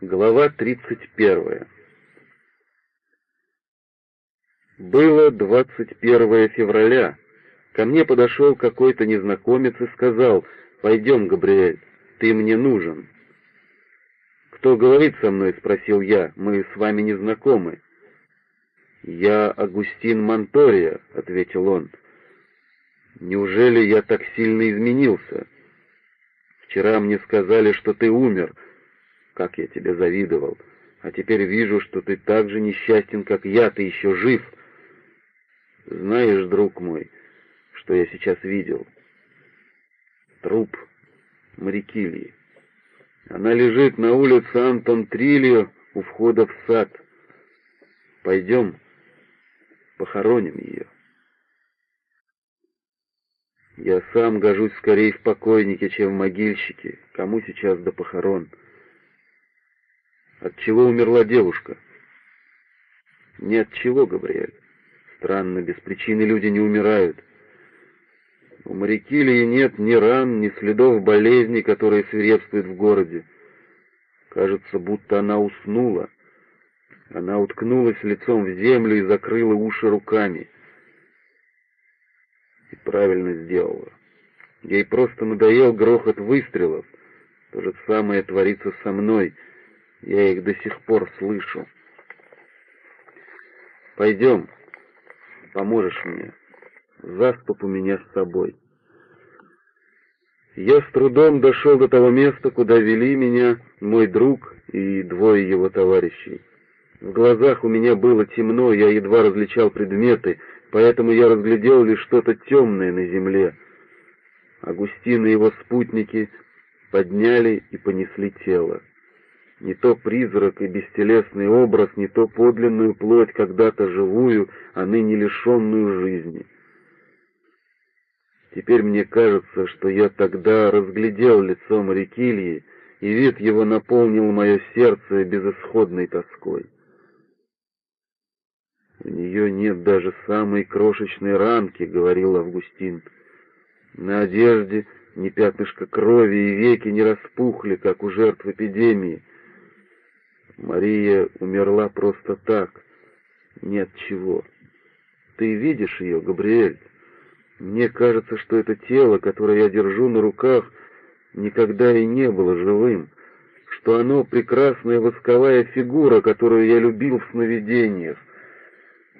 Глава 31. Было 21 февраля. Ко мне подошел какой-то незнакомец и сказал, «Пойдем, Габриэль, ты мне нужен». «Кто говорит со мной?» — спросил я. «Мы с вами не знакомы». «Я Агустин Монтория», — ответил он. «Неужели я так сильно изменился? Вчера мне сказали, что ты умер». Как я тебе завидовал. А теперь вижу, что ты так же несчастен, как я, ты еще жив. Знаешь, друг мой, что я сейчас видел? Труп Марикильи. Она лежит на улице Антон Трильо у входа в сад. Пойдем, похороним ее. Я сам гожусь скорее в покойнике, чем в могильщике. Кому сейчас до похорон? — от чего умерла девушка? Ни от чего, Габриэль. Странно, без причины люди не умирают. У Марикилии нет ни ран, ни следов болезни, которые свирепствуют в городе. Кажется, будто она уснула. Она уткнулась лицом в землю и закрыла уши руками. И правильно сделала. Ей просто надоел грохот выстрелов. То же самое творится со мной — я их до сих пор слышу. Пойдем, поможешь мне. Заступ у меня с собой. Я с трудом дошел до того места, куда вели меня мой друг и двое его товарищей. В глазах у меня было темно, я едва различал предметы, поэтому я разглядел лишь что-то темное на земле. Агустин и его спутники подняли и понесли тело не то призрак и бестелесный образ, не то подлинную плоть, когда-то живую, а ныне лишенную жизни. Теперь мне кажется, что я тогда разглядел лицо Марикильи, и вид его наполнил мое сердце безысходной тоской. «У нее нет даже самой крошечной ранки», — говорил Августин. «На одежде ни пятнышко крови и веки не распухли, как у жертв эпидемии». Мария умерла просто так, ни от чего. Ты видишь ее, Габриэль? Мне кажется, что это тело, которое я держу на руках, никогда и не было живым, что оно прекрасная восковая фигура, которую я любил в сновидениях.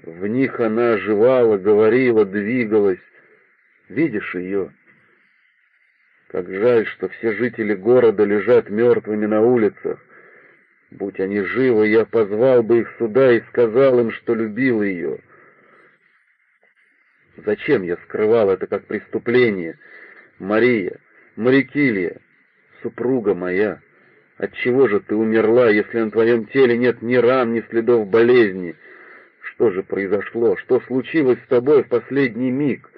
В них она оживала, говорила, двигалась. Видишь ее? Как жаль, что все жители города лежат мертвыми на улицах. Будь они живы, я позвал бы их сюда и сказал им, что любил ее. Зачем я скрывал это как преступление? Мария, Марикилия, супруга моя, отчего же ты умерла, если на твоем теле нет ни ран, ни следов болезни? Что же произошло? Что случилось с тобой в последний миг?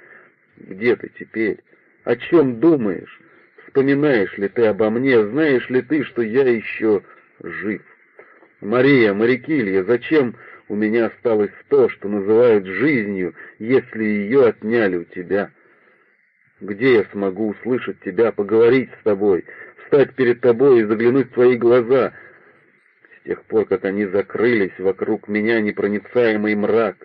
Где ты теперь? О чем думаешь? Вспоминаешь ли ты обо мне? Знаешь ли ты, что я еще жив. Мария, Марикилья, зачем у меня осталось то, что называют жизнью, если ее отняли у тебя? Где я смогу услышать тебя, поговорить с тобой, встать перед тобой и заглянуть в твои глаза? С тех пор, как они закрылись, вокруг меня непроницаемый мрак.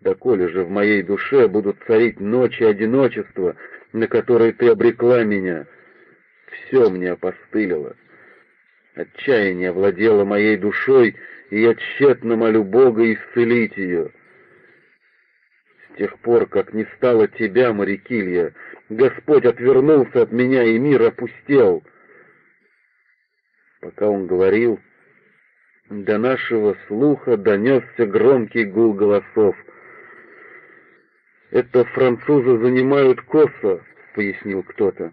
Доколе же в моей душе будут царить ночи одиночества, на которые ты обрекла меня? Все мне опостылило. Отчаяние владело моей душой, и я тщетно молю Бога исцелить ее. С тех пор, как не стало тебя, Марикилья, Господь отвернулся от меня, и мир опустел. Пока он говорил, до нашего слуха донесся громкий гул голосов. «Это французы занимают Косо», — пояснил кто-то.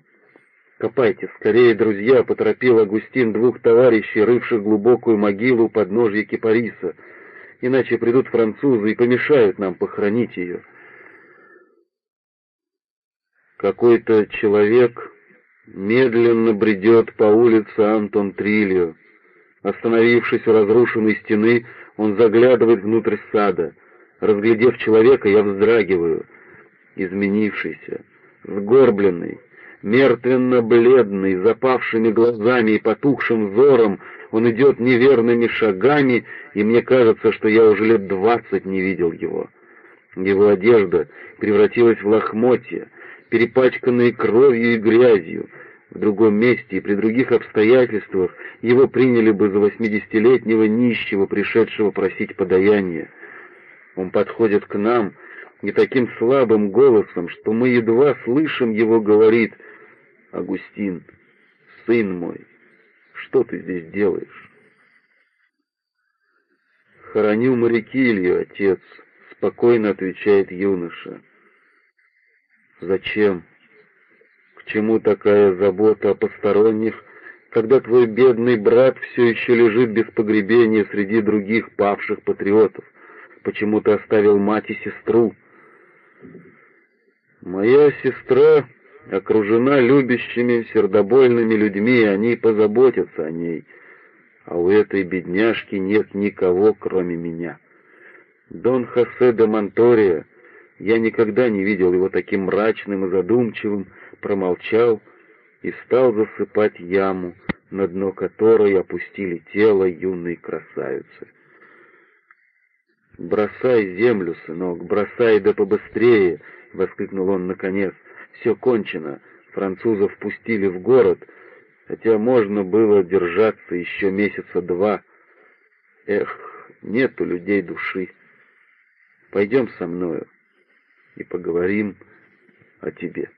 «Копайте скорее, друзья!» — поторопил Агустин двух товарищей, рывших глубокую могилу под ножья кипариса. «Иначе придут французы и помешают нам похоронить ее». Какой-то человек медленно бредет по улице Антон Трильо. Остановившись у разрушенной стены, он заглядывает внутрь сада. Разглядев человека, я вздрагиваю. Изменившийся, сгорбленный, Мертвенно-бледный, запавшими глазами и потухшим взором, Он идет неверными шагами, и мне кажется, что я уже лет двадцать не видел его. Его одежда превратилась в лохмотья, перепачканные кровью и грязью. В другом месте и при других обстоятельствах его приняли бы за восьмидесятилетнего нищего, пришедшего просить подаяния. Он подходит к нам не таким слабым голосом, что мы едва слышим его, говорит «Агустин, сын мой, что ты здесь делаешь?» «Хороню Марикилью, отец», — спокойно отвечает юноша. «Зачем? К чему такая забота о посторонних, когда твой бедный брат все еще лежит без погребения среди других павших патриотов? Почему ты оставил мать и сестру?» «Моя сестра окружена любящими, сердобольными людьми, и они позаботятся о ней, а у этой бедняжки нет никого, кроме меня. Дон Хосе де Монтория, я никогда не видел его таким мрачным и задумчивым, промолчал и стал засыпать яму, на дно которой опустили тело юной красавицы. «Бросай землю, сынок, бросай да побыстрее!» — воскликнул он наконец. «Все кончено. Французов пустили в город, хотя можно было держаться еще месяца два. Эх, нет у людей души. Пойдем со мною и поговорим о тебе».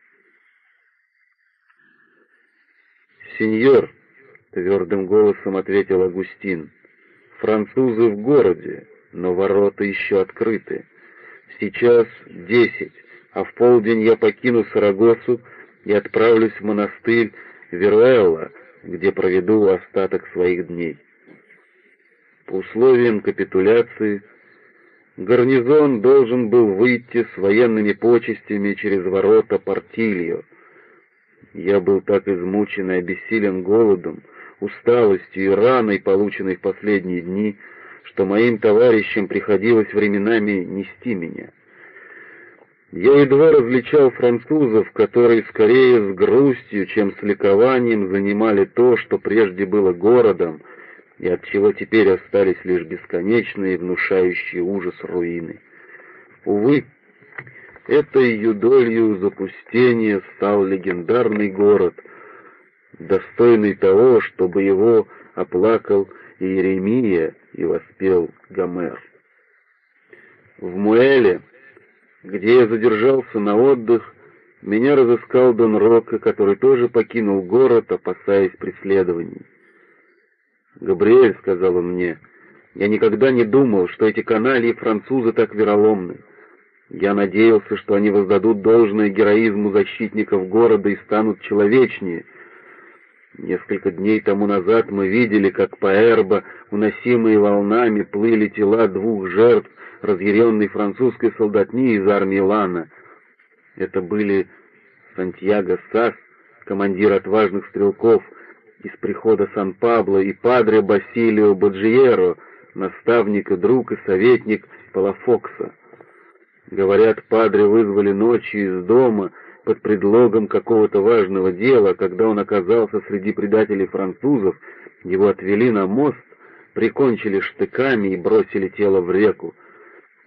«Сеньор», — твердым голосом ответил Агустин, — «французы в городе, но ворота еще открыты. Сейчас десять, а в полдень я покину Сарагосу и отправлюсь в монастырь Веруэлла, где проведу остаток своих дней. По условиям капитуляции гарнизон должен был выйти с военными почестями через ворота Портильо. Я был так измучен и обессилен голодом, усталостью и раной, полученной в последние дни, что моим товарищам приходилось временами нести меня. Я едва различал французов, которые скорее с грустью, чем с ликованием занимали то, что прежде было городом, и от чего теперь остались лишь бесконечные, внушающие ужас руины. Увы, этой юдолью запустения стал легендарный город, достойный того, чтобы его оплакал Иеремия и воспел Гомер. В Муэле, где я задержался на отдых, меня разыскал Дон Рока, который тоже покинул город, опасаясь преследований. «Габриэль», — сказал он мне, — «я никогда не думал, что эти каналии французы так вероломны. Я надеялся, что они воздадут должное героизму защитников города и станут человечнее, Несколько дней тому назад мы видели, как по Эрбо, уносимые волнами, плыли тела двух жертв разъяренной французской солдатни из армии Лана. Это были Сантьяго Сас, командир отважных стрелков из прихода Сан-Пабло, и падре Басилио Боджиеро, наставник и друг и советник Палафокса. Говорят, падре вызвали ночью из дома — под предлогом какого-то важного дела, когда он оказался среди предателей французов, его отвели на мост, прикончили штыками и бросили тело в реку.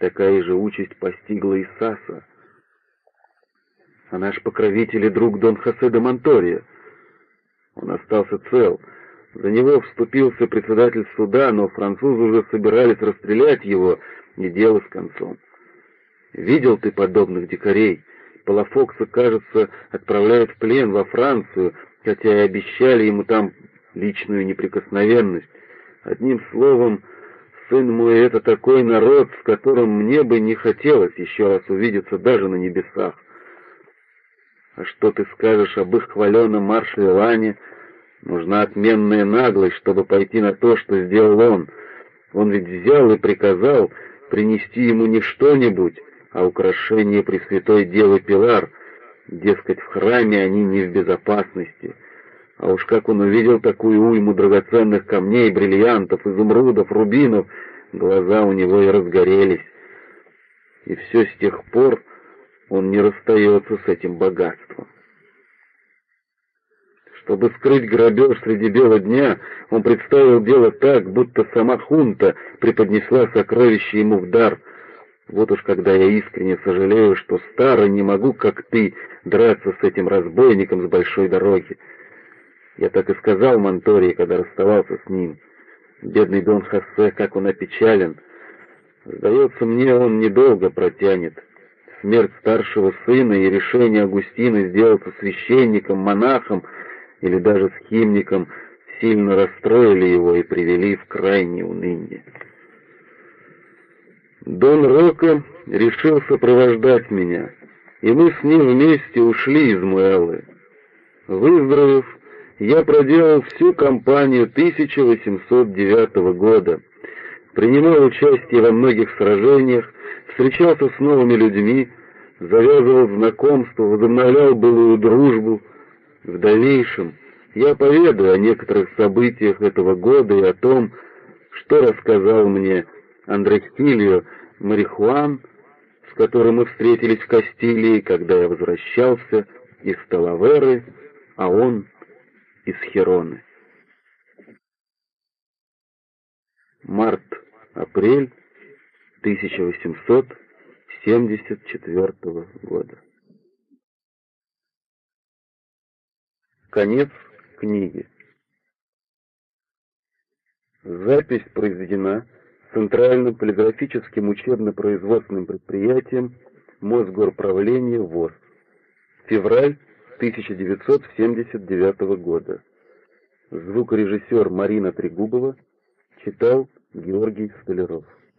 Такая же участь постигла и Саса. А наш покровитель и друг Дон Хосе де Монтория. Он остался цел. За него вступился председатель суда, но французы уже собирались расстрелять его, и дело с концом. Видел ты подобных дикарей? Палафокса, кажется, отправляют в плен во Францию, хотя и обещали ему там личную неприкосновенность. Одним словом, сын мой, это такой народ, с которым мне бы не хотелось еще раз увидеться даже на небесах. А что ты скажешь об их хваленом маршале Лане? Нужна отменная наглость, чтобы пойти на то, что сделал он. Он ведь взял и приказал принести ему не что-нибудь, а украшение Пресвятой Девы Пилар, дескать, в храме они не в безопасности. А уж как он увидел такую уйму драгоценных камней, бриллиантов, изумрудов, рубинов, глаза у него и разгорелись. И все с тех пор он не расстается с этим богатством. Чтобы скрыть грабеж среди бела дня, он представил дело так, будто сама хунта преподнесла сокровище ему в дар. Вот уж когда я искренне сожалею, что старо не могу, как ты, драться с этим разбойником с большой дороги. Я так и сказал Монтории, когда расставался с ним. Бедный Дон Хосе, как он опечален. Сдается мне, он недолго протянет. Смерть старшего сына и решение Агустина сделаться священником, монахом или даже схимником сильно расстроили его и привели в крайнее уныние. Дон Рока решил сопровождать меня, и мы с ним вместе ушли из Муэллы. Выздоровев, я проделал всю кампанию 1809 года, принимал участие во многих сражениях, встречался с новыми людьми, завязывал знакомства, возобновлял былую дружбу. В дальнейшем я поведаю о некоторых событиях этого года и о том, что рассказал мне Андрестилио Марихуан, с которым мы встретились в Кастилии, когда я возвращался из Талаверы, а он из Хероны. Март-апрель 1874 года. Конец книги. Запись произведена Центральным полиграфическим учебно-производственным предприятием Мосгорправления ВОЗ. Февраль 1979 года. Звукорежиссер Марина Трегубова читал Георгий Столяров.